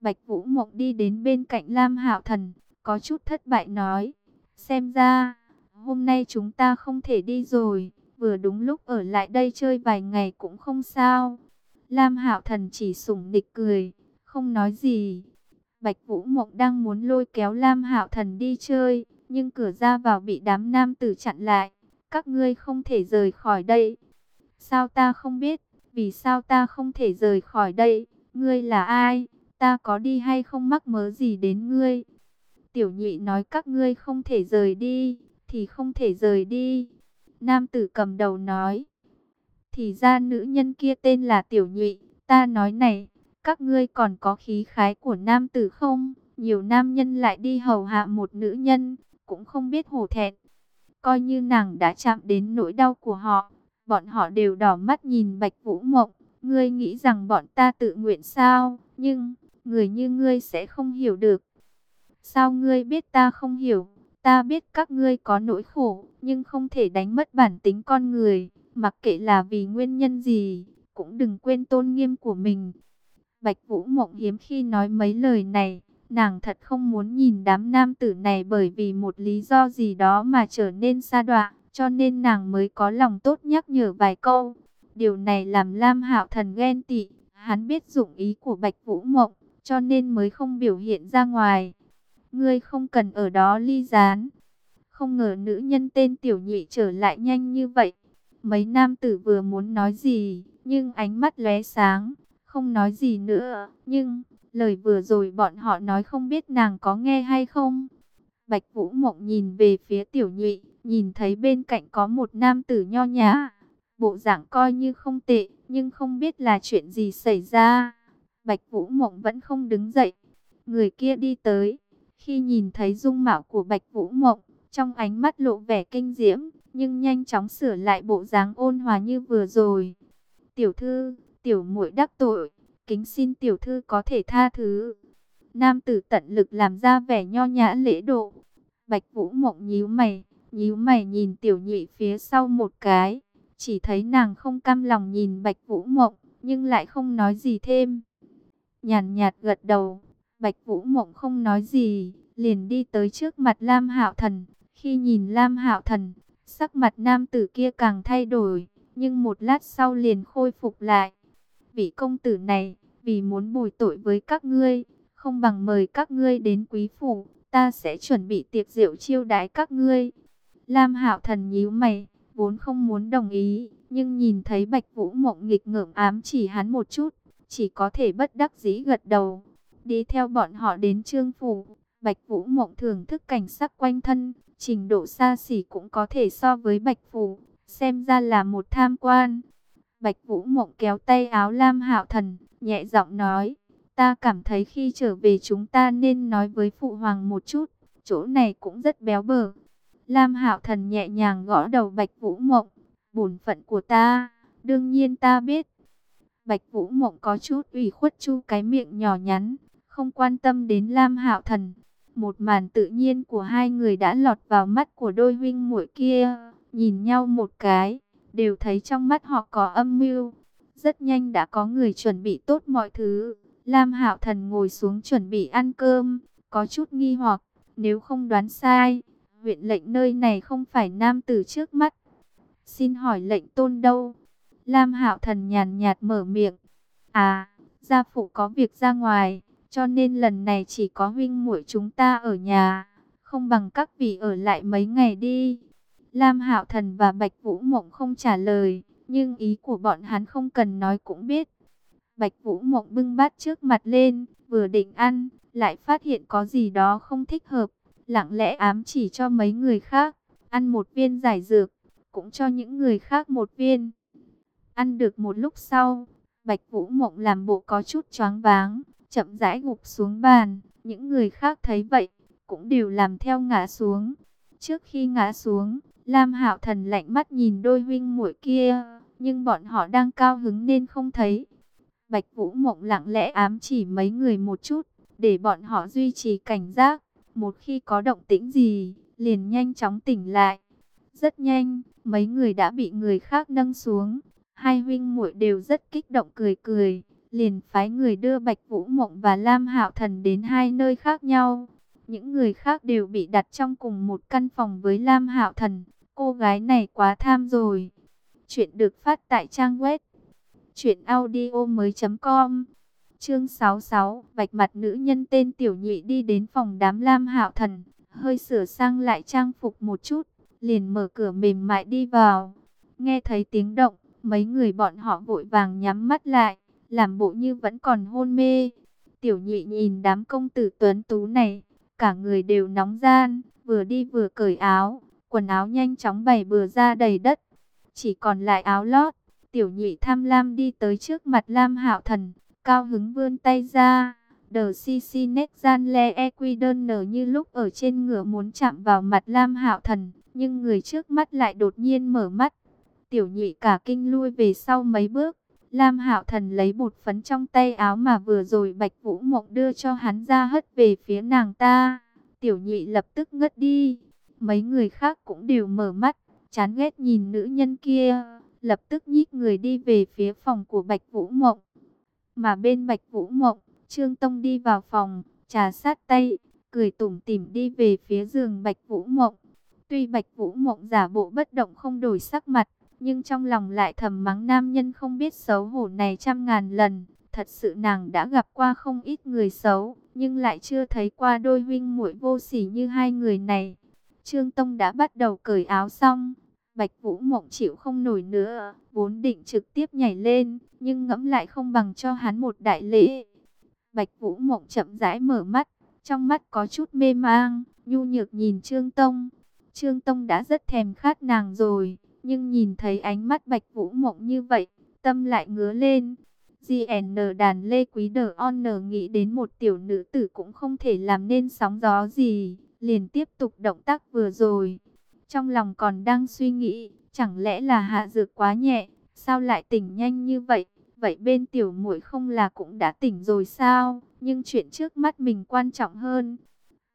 Bạch Vũ Mộng đi đến bên cạnh Lam Hạo Thần, có chút thất bại nói, xem ra, hôm nay chúng ta không thể đi rồi, vừa đúng lúc ở lại đây chơi vài ngày cũng không sao. Lam Hạo Thần chỉ sủng nịch cười, không nói gì. Bạch Vũ Mộng đang muốn lôi kéo Lam Hạo Thần đi chơi, nhưng cửa ra vào bị đám nam tử chặn lại. Các ngươi không thể rời khỏi đây. Sao ta không biết? Vì sao ta không thể rời khỏi đây? Ngươi là ai? Ta có đi hay không mắc mớ gì đến ngươi? Tiểu nhụy nói các ngươi không thể rời đi, thì không thể rời đi. Nam tử cầm đầu nói. Thì ra nữ nhân kia tên là Tiểu nhụy. Ta nói này, các ngươi còn có khí khái của nam tử không? Nhiều nam nhân lại đi hầu hạ một nữ nhân, cũng không biết hổ thẹn. Coi như nàng đã chạm đến nỗi đau của họ, bọn họ đều đỏ mắt nhìn Bạch Vũ Mộng. Ngươi nghĩ rằng bọn ta tự nguyện sao? Nhưng, người như ngươi sẽ không hiểu được. Sao ngươi biết ta không hiểu? Ta biết các ngươi có nỗi khổ, nhưng không thể đánh mất bản tính con người. Mặc kệ là vì nguyên nhân gì, cũng đừng quên tôn nghiêm của mình. Bạch Vũ Mộng hiếm khi nói mấy lời này, Nàng thật không muốn nhìn đám nam tử này bởi vì một lý do gì đó mà trở nên xa đọa, cho nên nàng mới có lòng tốt nhắc nhở vài câu. Điều này làm Lam Hạo Thần ghen tị, hắn biết dụng ý của Bạch Vũ Mộng, cho nên mới không biểu hiện ra ngoài. Ngươi không cần ở đó ly gián. Không ngờ nữ nhân tên Tiểu Nhụy trở lại nhanh như vậy. Mấy nam tử vừa muốn nói gì, nhưng ánh mắt lóe sáng, không nói gì nữa, nhưng Lời vừa rồi bọn họ nói không biết nàng có nghe hay không. Bạch Vũ Mộng nhìn về phía tiểu nhụy, nhìn thấy bên cạnh có một nam tử nho nhã. Bộ dạng coi như không tệ, nhưng không biết là chuyện gì xảy ra. Bạch Vũ Mộng vẫn không đứng dậy. Người kia đi tới. Khi nhìn thấy dung mạo của Bạch Vũ Mộng, trong ánh mắt lộ vẻ kinh diễm, nhưng nhanh chóng sửa lại bộ dáng ôn hòa như vừa rồi. Tiểu thư, tiểu muội đắc tội kính xin tiểu thư có thể tha thứ. Nam tử tận lực làm ra vẻ nho nhã lễ độ. Bạch Vũ Mộng nhíu mày, nhíu mày nhìn tiểu nhụy phía sau một cái. Chỉ thấy nàng không cam lòng nhìn Bạch Vũ Mộng, nhưng lại không nói gì thêm. Nhàn nhạt gật đầu, Bạch Vũ Mộng không nói gì, liền đi tới trước mặt Lam Hạo Thần. Khi nhìn Lam Hạo Thần, sắc mặt nam tử kia càng thay đổi, nhưng một lát sau liền khôi phục lại vị công tử này, vì muốn bồi tội với các ngươi, không bằng mời các ngươi đến quý phủ, ta sẽ chuẩn bị tiệc rượu chiêu đãi các ngươi. Lam Hạo Thần nhíu mày, vốn không muốn đồng ý, nhưng nhìn thấy Bạch Vũ Mộng nghịch ngợm ám chỉ hắn một chút, chỉ có thể bất đắc dĩ gật đầu. Đi theo bọn họ đến Trương phủ, Bạch Vũ Mộng thưởng thức cảnh sắc quanh thân, trình độ xa xỉ cũng có thể so với Bạch phủ, xem ra là một tham quan. Bạch Vũ Mộng kéo tay áo Lam Hạo Thần, nhẹ giọng nói, Ta cảm thấy khi trở về chúng ta nên nói với phụ hoàng một chút, chỗ này cũng rất béo bở. Lam Hạo Thần nhẹ nhàng gõ đầu Bạch Vũ Mộng, bổn phận của ta, đương nhiên ta biết. Bạch Vũ Mộng có chút ủy khuất chu cái miệng nhỏ nhắn, không quan tâm đến Lam Hạo Thần. Một màn tự nhiên của hai người đã lọt vào mắt của đôi huynh muội kia, nhìn nhau một cái, đều thấy trong mắt họ có âm mưu. Rất nhanh đã có người chuẩn bị tốt mọi thứ. Lam Hạo Thần ngồi xuống chuẩn bị ăn cơm, có chút nghi hoặc, nếu không đoán sai, huyện lệnh nơi này không phải nam tử trước mắt. Xin hỏi lệnh tôn đâu? Lam Hạo Thần nhàn nhạt mở miệng. À, gia phụ có việc ra ngoài, cho nên lần này chỉ có huynh muội chúng ta ở nhà, không bằng các vị ở lại mấy ngày đi. Lam Hạo Thần và Bạch Vũ Mộng không trả lời, nhưng ý của bọn hắn không cần nói cũng biết. Bạch Vũ Mộng bưng bát trước mặt lên, vừa định ăn, lại phát hiện có gì đó không thích hợp, lặng lẽ ám chỉ cho mấy người khác, ăn một viên giải dược, cũng cho những người khác một viên. Ăn được một lúc sau, Bạch Vũ Mộng làm bộ có chút choáng váng, chậm rãi gục xuống bàn, những người khác thấy vậy, cũng đều làm theo ngã xuống. Trước khi ngã xuống, Lam Hạo Thần lạnh mắt nhìn đôi huynh muội kia, nhưng bọn họ đang cao hứng nên không thấy. Bạch Vũ Mộng lặng lẽ ám chỉ mấy người một chút, để bọn họ duy trì cảnh giác. Một khi có động tĩnh gì, liền nhanh chóng tỉnh lại. Rất nhanh, mấy người đã bị người khác nâng xuống. Hai huynh muội đều rất kích động cười cười, liền phái người đưa Bạch Vũ Mộng và Lam Hạo Thần đến hai nơi khác nhau. Những người khác đều bị đặt trong cùng một căn phòng với Lam Hạo Thần. Cô gái này quá tham rồi. Chuyện được phát tại trang web truyệnaudiomoi.com. Chương 66, Bạch mặt nữ nhân tên Tiểu Nhụy đi đến phòng đám Lam Hạo Thần, hơi sửa sang lại trang phục một chút, liền mở cửa mềm mại đi vào. Nghe thấy tiếng động, mấy người bọn họ vội vàng nhắm mắt lại, làm bộ như vẫn còn hôn mê. Tiểu Nhụy nhìn đám công tử tuấn tú này, cả người đều nóng gian, vừa đi vừa cởi áo, quần áo nhanh chóng bày bừa ra đầy đất. Chỉ còn lại áo lót, tiểu nhị tham lam đi tới trước mặt Lam Hạo Thần, cao hứng vươn tay ra. Đờ CC nét gian le equidon đơn nở như lúc ở trên ngựa muốn chạm vào mặt Lam Hạo Thần, nhưng người trước mắt lại đột nhiên mở mắt. Tiểu nhị cả kinh lui về sau mấy bước. Lam Hạo Thần lấy bột phấn trong tay áo mà vừa rồi Bạch Vũ Mộng đưa cho hắn ra hất về phía nàng ta. Tiểu nhị lập tức ngất đi. Mấy người khác cũng đều mở mắt, chán ghét nhìn nữ nhân kia, lập tức nhích người đi về phía phòng của Bạch Vũ Mộng. Mà bên Bạch Vũ Mộng, Trương Tông đi vào phòng, trà sát tay, cười tủm tỉm đi về phía giường Bạch Vũ Mộng. Tuy Bạch Vũ Mộng giả bộ bất động không đổi sắc mặt, nhưng trong lòng lại thầm mắng nam nhân không biết xấu hổ này trăm ngàn lần. Thật sự nàng đã gặp qua không ít người xấu, nhưng lại chưa thấy qua đôi huynh muội vô sỉ như hai người này. Trương Tông đã bắt đầu cởi áo xong. Bạch Vũ Mộng chịu không nổi nữa, vốn định trực tiếp nhảy lên, nhưng ngẫm lại không bằng cho hắn một đại lễ. Bạch Vũ Mộng chậm rãi mở mắt, trong mắt có chút mê mang, nhu nhược nhìn Trương Tông. Trương Tông đã rất thèm khát nàng rồi, nhưng nhìn thấy ánh mắt Bạch Vũ Mộng như vậy, tâm lại ngứa lên. GN đàn Lê Quý Đờ On nghĩ đến một tiểu nữ tử cũng không thể làm nên sóng gió gì liền tiếp tục động tác vừa rồi. Trong lòng còn đang suy nghĩ, chẳng lẽ là hạ dược quá nhẹ, sao lại tỉnh nhanh như vậy? Vậy bên tiểu muội không là cũng đã tỉnh rồi sao? Nhưng chuyện trước mắt mình quan trọng hơn.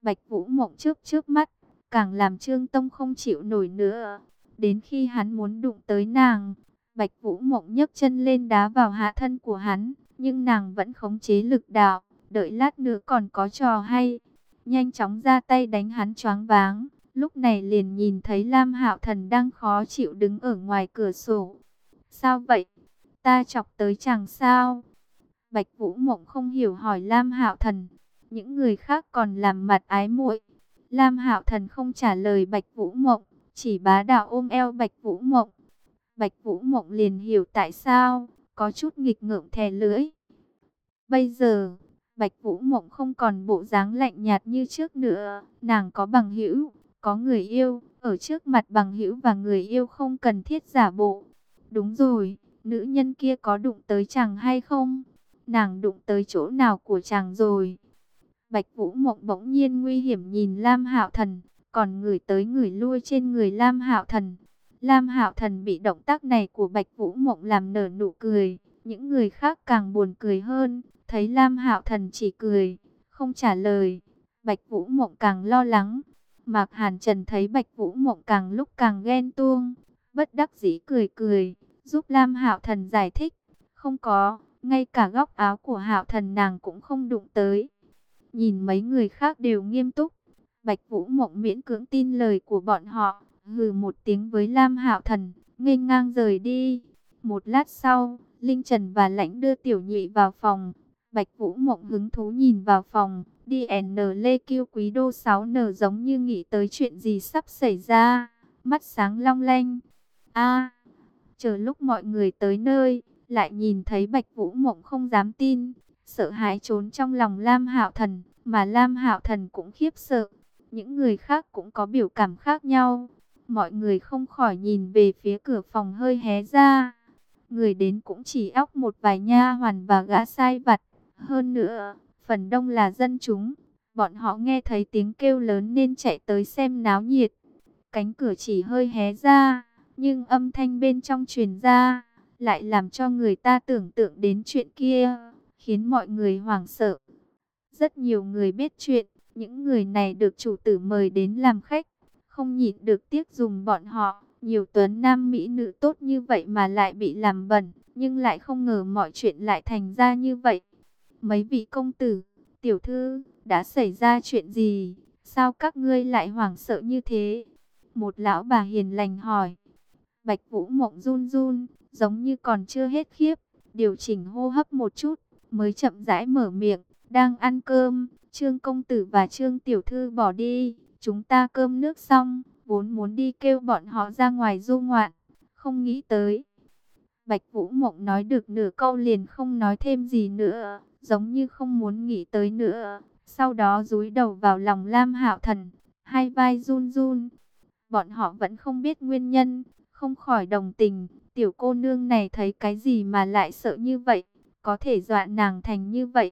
Bạch Vũ Mộng trước trước mắt, càng làm Trương Tông không chịu nổi nữa. Đến khi hắn muốn đụng tới nàng, Bạch Vũ Mộng nhấc chân lên đá vào hạ thân của hắn, nhưng nàng vẫn khống chế lực đạo, đợi lát nữa còn có trò hay nhanh chóng ra tay đánh hắn choáng váng. Lúc này liền nhìn thấy Lam Hạo Thần đang khó chịu đứng ở ngoài cửa sổ. Sao vậy? Ta chọc tới chàng sao? Bạch Vũ Mộng không hiểu hỏi Lam Hạo Thần. Những người khác còn làm mặt ái muội. Lam Hạo Thần không trả lời Bạch Vũ Mộng, chỉ bá đạo ôm eo Bạch Vũ Mộng. Bạch Vũ Mộng liền hiểu tại sao, có chút nghịch ngợm thè lưỡi. Bây giờ, Bạch Vũ Mộng không còn bộ dáng lạnh nhạt như trước nữa, nàng có bằng hữu, có người yêu, ở trước mặt bằng hữu và người yêu không cần thiết giả bộ. Đúng rồi, nữ nhân kia có đụng tới chàng hay không? nàng đụng tới chỗ nào của chàng rồi? Bạch Vũ Mộng bỗng nhiên nguy hiểm nhìn Lam Hạo Thần, còn người tới người lui trên người Lam Hạo Thần. Lam Hạo Thần bị động tác này của Bạch Vũ Mộng làm nở nụ cười, những người khác càng buồn cười hơn, thấy Lam Hạo Thần chỉ cười, không trả lời. Bạch Vũ Mộng càng lo lắng. Mạc Hàn Trần thấy Bạch Vũ Mộng càng lúc càng ghen tuông, bất đắc dĩ cười cười, giúp Lam Hạo Thần giải thích, không có, ngay cả góc áo của Hạo Thần nàng cũng không đụng tới. Nhìn mấy người khác đều nghiêm túc, Bạch Vũ Mộng miễn cưỡng tin lời của bọn họ, hừ một tiếng với Lam Hạo Thần, nghênh ngang rời đi. Một lát sau, Linh Trần và Lãnh đưa Tiểu nhị vào phòng. Bạch Vũ Mộng hứng thú nhìn vào phòng, DN Lê Kiêu Quý Đô 6N giống như nghĩ tới chuyện gì sắp xảy ra, mắt sáng long lanh. A, chờ lúc mọi người tới nơi, lại nhìn thấy Bạch Vũ Mộng không dám tin, sợ hãi trốn trong lòng Lam Hạo Thần, mà Lam Hạo Thần cũng khiếp sợ. Những người khác cũng có biểu cảm khác nhau. Mọi người không khỏi nhìn về phía cửa phòng hơi hé ra. Người đến cũng chỉ óc một vài nha hoàn và gã sai vặt. Hơn nữa, phần đông là dân chúng. Bọn họ nghe thấy tiếng kêu lớn nên chạy tới xem náo nhiệt. Cánh cửa chỉ hơi hé ra, nhưng âm thanh bên trong truyền ra, lại làm cho người ta tưởng tượng đến chuyện kia, khiến mọi người hoảng sợ. Rất nhiều người biết chuyện, những người này được chủ tử mời đến làm khách, không nhịn được tiếc dùng bọn họ. Nhiều tuấn nam mỹ nữ tốt như vậy mà lại bị làm bẩn, nhưng lại không ngờ mọi chuyện lại thành ra như vậy. Mấy vị công tử, tiểu thư, đã xảy ra chuyện gì? Sao các ngươi lại hoảng sợ như thế? Một lão bà hiền lành hỏi. Bạch Vũ Mộng run run, giống như còn chưa hết khiếp, điều chỉnh hô hấp một chút, mới chậm rãi mở miệng, đang ăn cơm, Trương công tử và Trương tiểu thư bỏ đi, chúng ta cơm nước xong, vốn muốn đi kêu bọn họ ra ngoài du ngoạn, không nghĩ tới. Bạch Vũ Mộng nói được nửa câu liền không nói thêm gì nữa, giống như không muốn nghĩ tới nữa. Sau đó dúi đầu vào lòng Lam Hạo Thần, hai vai run run. Bọn họ vẫn không biết nguyên nhân, không khỏi đồng tình, tiểu cô nương này thấy cái gì mà lại sợ như vậy, có thể dọa nàng thành như vậy.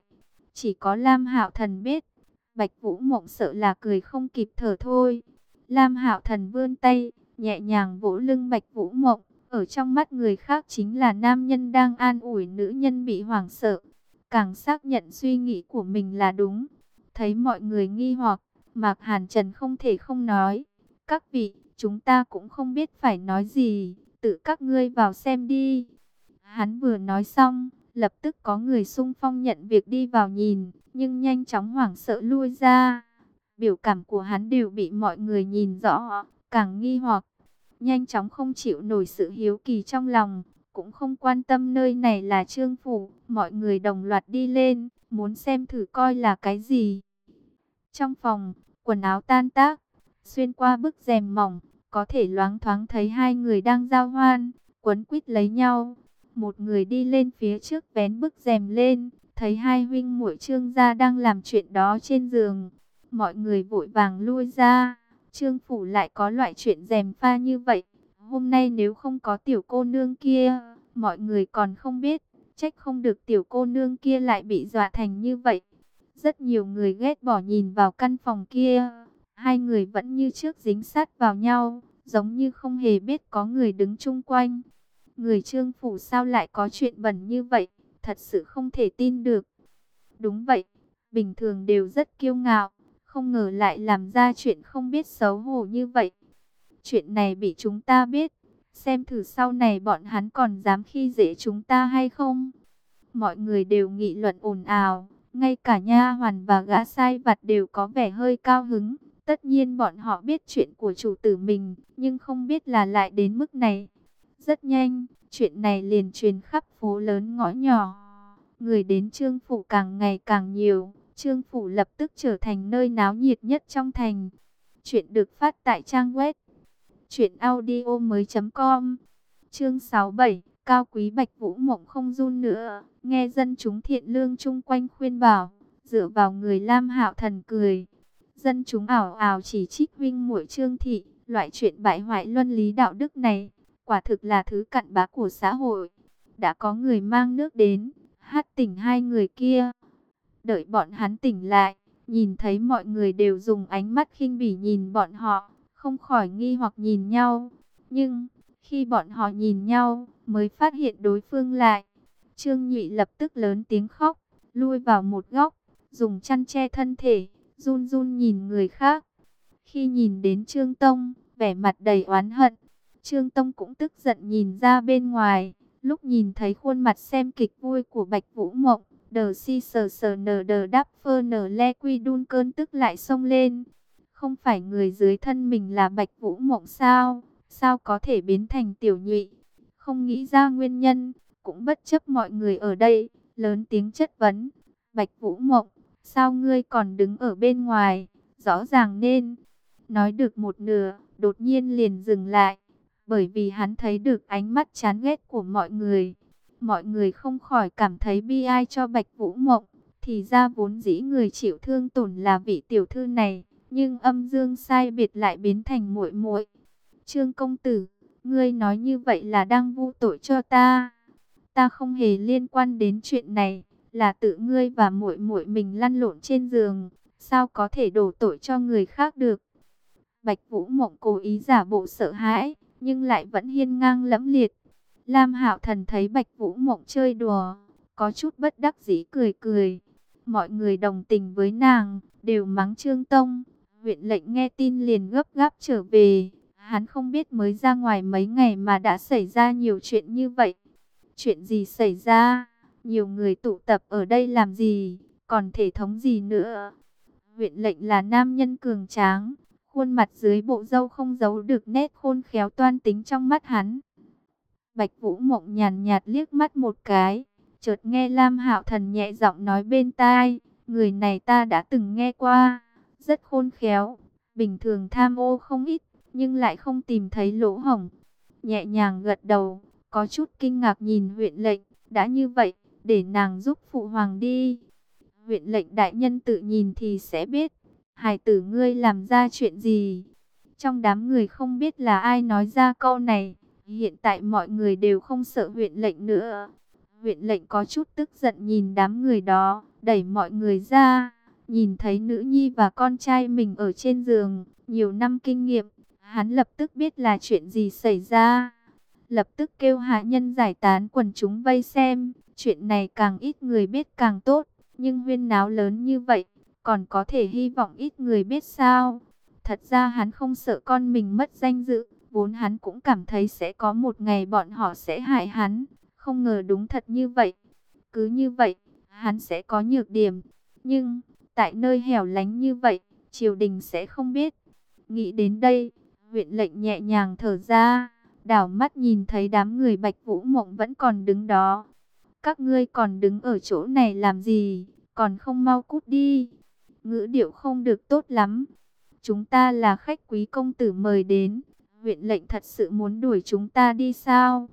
Chỉ có Lam Hạo Thần biết. Bạch Vũ Mộng sợ là cười không kịp thở thôi. Lam Hạo Thần vươn tay, nhẹ nhàng vỗ lưng Bạch Vũ Mộng. Ở trong mắt người khác chính là nam nhân đang an ủi nữ nhân bị hoảng sợ. Càng xác nhận suy nghĩ của mình là đúng. Thấy mọi người nghi hoặc, Mạc Hàn Trần không thể không nói. Các vị, chúng ta cũng không biết phải nói gì, tự các ngươi vào xem đi. Hắn vừa nói xong, Lập tức có người xung phong nhận việc đi vào nhìn, nhưng nhanh chóng hoảng sợ lui ra. Biểu cảm của hắn đều bị mọi người nhìn rõ, càng nghi hoặc. Nhanh chóng không chịu nổi sự hiếu kỳ trong lòng, cũng không quan tâm nơi này là trương phủ. Mọi người đồng loạt đi lên, muốn xem thử coi là cái gì. Trong phòng, quần áo tan tác, xuyên qua bức rèm mỏng, có thể loáng thoáng thấy hai người đang giao hoan, quấn quýt lấy nhau. Một người đi lên phía trước vén bức rèm lên, thấy hai huynh muội trương gia đang làm chuyện đó trên giường. Mọi người vội vàng lui ra, trương phủ lại có loại chuyện rèm pha như vậy. Hôm nay nếu không có tiểu cô nương kia, mọi người còn không biết, trách không được tiểu cô nương kia lại bị dọa thành như vậy. Rất nhiều người ghét bỏ nhìn vào căn phòng kia, hai người vẫn như trước dính sát vào nhau, giống như không hề biết có người đứng chung quanh. Người trương phủ sao lại có chuyện bẩn như vậy, thật sự không thể tin được. Đúng vậy, bình thường đều rất kiêu ngạo, không ngờ lại làm ra chuyện không biết xấu hổ như vậy. Chuyện này bị chúng ta biết, xem thử sau này bọn hắn còn dám khi dễ chúng ta hay không. Mọi người đều nghị luận ồn ào, ngay cả nha hoàn và gã sai vặt đều có vẻ hơi cao hứng. Tất nhiên bọn họ biết chuyện của chủ tử mình, nhưng không biết là lại đến mức này. Rất nhanh, chuyện này liền truyền khắp phố lớn ngõ nhỏ. Người đến Trương Phủ càng ngày càng nhiều. Trương Phủ lập tức trở thành nơi náo nhiệt nhất trong thành. Chuyện được phát tại trang web truyệnaudiomoi.com. Chương 67, cao quý Bạch Vũ Mộng không run nữa, nghe dân chúng thiện lương chung quanh khuyên bảo, dựa vào người Lam Hạo Thần cười. Dân chúng ảo ảo chỉ trích huynh muội Trương thị, loại chuyện bại hoại luân lý đạo đức này quả thực là thứ cặn bã của xã hội. Đã có người mang nước đến, hát tỉnh hai người kia. Đợi bọn hắn tỉnh lại, nhìn thấy mọi người đều dùng ánh mắt khinh bỉ nhìn bọn họ, không khỏi nghi hoặc nhìn nhau. Nhưng, khi bọn họ nhìn nhau, mới phát hiện đối phương lại. Trương Nhụy lập tức lớn tiếng khóc, lui vào một góc, dùng chăn che thân thể, run run nhìn người khác. Khi nhìn đến Trương Tông, vẻ mặt đầy oán hận, Trương Tông cũng tức giận nhìn ra bên ngoài, lúc nhìn thấy khuôn mặt xem kịch vui của Bạch Vũ Mộng, đờ si sờ sờ nờ đờ đáp phơ nờ le quy đun cơn tức lại xông lên. Không phải người dưới thân mình là Bạch Vũ Mộng sao? Sao có thể biến thành tiểu nhụy? Không nghĩ ra nguyên nhân, cũng bất chấp mọi người ở đây, lớn tiếng chất vấn. Bạch Vũ Mộng, sao ngươi còn đứng ở bên ngoài? Rõ ràng nên. Nói được một nửa, đột nhiên liền dừng lại. Bởi vì hắn thấy được ánh mắt chán ghét của mọi người. Mọi người không khỏi cảm thấy bi ai cho Bạch Vũ Mộng. Thì ra vốn dĩ người chịu thương tổn là vị tiểu thư này. Nhưng âm dương sai biệt lại biến thành muội muội. Trương công tử, ngươi nói như vậy là đang vu tội cho ta. Ta không hề liên quan đến chuyện này, là tự ngươi và muội muội mình lăn lộn trên giường, sao có thể đổ tội cho người khác được? Bạch Vũ Mộng cố ý giả bộ sợ hãi, nhưng lại vẫn hiên ngang lẫm liệt. Lam Hạo Thần thấy Bạch Vũ Mộng chơi đùa, có chút bất đắc dĩ cười cười. Mọi người đồng tình với nàng, đều mắng Trương Tông. Huyện lệnh nghe tin liền gấp gáp trở về. Hắn không biết mới ra ngoài mấy ngày mà đã xảy ra nhiều chuyện như vậy. Chuyện gì xảy ra? Nhiều người tụ tập ở đây làm gì? Còn thể thống gì nữa? Huyện lệnh là nam nhân cường tráng. Khuôn mặt dưới bộ râu không giấu được nét khôn khéo toan tính trong mắt hắn. Bạch Vũ Mộng nhàn nhạt liếc mắt một cái, chợt nghe Lam Hạo Thần nhẹ giọng nói bên tai, người này ta đã từng nghe qua, rất khôn khéo, bình thường tham ô không ít, nhưng lại không tìm thấy lỗ hổng. Nhẹ nhàng gật đầu, có chút kinh ngạc nhìn huyện lệnh, đã như vậy, để nàng giúp phụ hoàng đi. Huyện lệnh đại nhân tự nhìn thì sẽ biết, hài tử ngươi làm ra chuyện gì. Trong đám người không biết là ai nói ra câu này, hiện tại mọi người đều không sợ huyện lệnh nữa. Huyện lệnh có chút tức giận nhìn đám người đó, đẩy mọi người ra, nhìn thấy nữ nhi và con trai mình ở trên giường, nhiều năm kinh nghiệm, hắn lập tức biết là chuyện gì xảy ra. Lập tức kêu hạ nhân giải tán quần chúng vây xem, chuyện này càng ít người biết càng tốt, nhưng huyên náo lớn như vậy, còn có thể hy vọng ít người biết sao. Thật ra hắn không sợ con mình mất danh dự, vốn hắn cũng cảm thấy sẽ có một ngày bọn họ sẽ hại hắn, không ngờ đúng thật như vậy. Cứ như vậy, hắn sẽ có nhược điểm, nhưng tại nơi hẻo lánh như vậy, triều đình sẽ không biết. Nghĩ đến đây, huyện lệnh nhẹ nhàng thở ra, đảo mắt nhìn thấy đám người Bạch Vũ Mộng vẫn còn đứng đó. Các ngươi còn đứng ở chỗ này làm gì, còn không mau cút đi. Ngữ điệu không được tốt lắm. Chúng ta là khách quý công tử mời đến, huyện lệnh thật sự muốn đuổi chúng ta đi sao?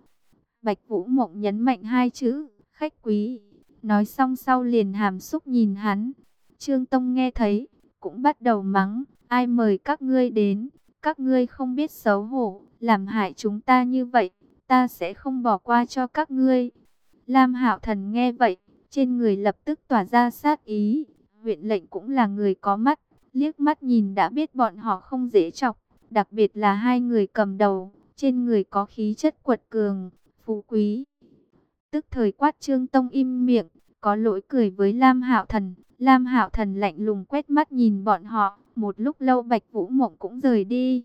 Bạch Vũ Mộng nhấn mạnh hai chữ, khách quý. Nói xong sau liền hàm xúc nhìn hắn. Trương Tông nghe thấy, cũng bắt đầu mắng, ai mời các ngươi đến, các ngươi không biết xấu hổ, làm hại chúng ta như vậy, ta sẽ không bỏ qua cho các ngươi. Lam Hạo Thần nghe vậy, trên người lập tức tỏa ra sát ý, huyện lệnh cũng là người có mắt, liếc mắt nhìn đã biết bọn họ không dễ chọc, đặc biệt là hai người cầm đầu, trên người có khí chất quật cường, phú quý. Tức thời quát Trương Tông im miệng, có lỗi cười với Lam Hạo Thần, Lam Hạo Thần lạnh lùng quét mắt nhìn bọn họ, một lúc lâu Bạch Vũ Mộng cũng rời đi.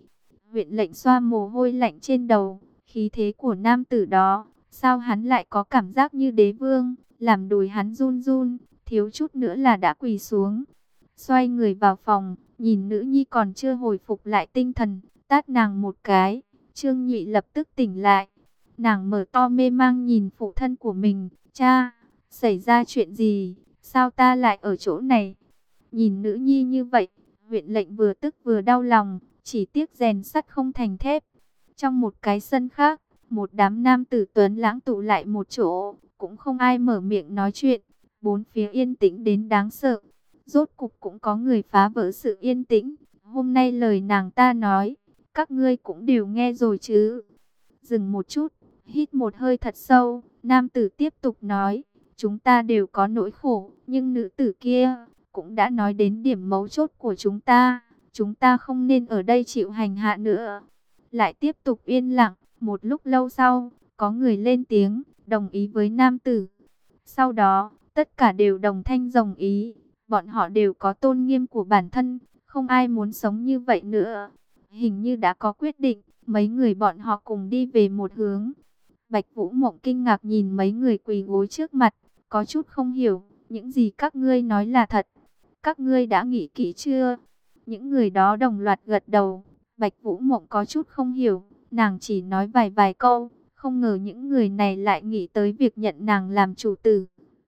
Huyện lệnh xoa mồ hôi lạnh trên đầu, khí thế của nam tử đó, sao hắn lại có cảm giác như đế vương, làm đùi hắn run run, thiếu chút nữa là đã quỳ xuống. Xoay người vào phòng, nhìn nữ nhi còn chưa hồi phục lại tinh thần, tát nàng một cái, Trương nhị lập tức tỉnh lại. Nàng mở to mê mang nhìn phụ thân của mình, cha, xảy ra chuyện gì, sao ta lại ở chỗ này? Nhìn nữ nhi như vậy, huyện lệnh vừa tức vừa đau lòng, chỉ tiếc rèn sắt không thành thép. Trong một cái sân khác, một đám nam tử tuấn lãng tụ lại một chỗ, cũng không ai mở miệng nói chuyện, bốn phía yên tĩnh đến đáng sợ. Rốt cục cũng có người phá vỡ sự yên tĩnh, hôm nay lời nàng ta nói, các ngươi cũng đều nghe rồi chứ. Dừng một chút, hít một hơi thật sâu, nam tử tiếp tục nói, chúng ta đều có nỗi khổ, nhưng nữ tử kia cũng đã nói đến điểm mấu chốt của chúng ta. Chúng ta không nên ở đây chịu hành hạ nữa. Lại tiếp tục yên lặng, một lúc lâu sau, có người lên tiếng, đồng ý với nam tử. Sau đó, tất cả đều đồng thanh đồng ý. Bọn họ đều có tôn nghiêm của bản thân, không ai muốn sống như vậy nữa. Hình như đã có quyết định, mấy người bọn họ cùng đi về một hướng. Bạch Vũ Mộng kinh ngạc nhìn mấy người quỳ gối trước mặt, có chút không hiểu, những gì các ngươi nói là thật. Các ngươi đã nghĩ kỹ chưa? Những người đó đồng loạt gật đầu. Bạch Vũ Mộng có chút không hiểu, nàng chỉ nói vài vài câu, không ngờ những người này lại nghĩ tới việc nhận nàng làm chủ tử.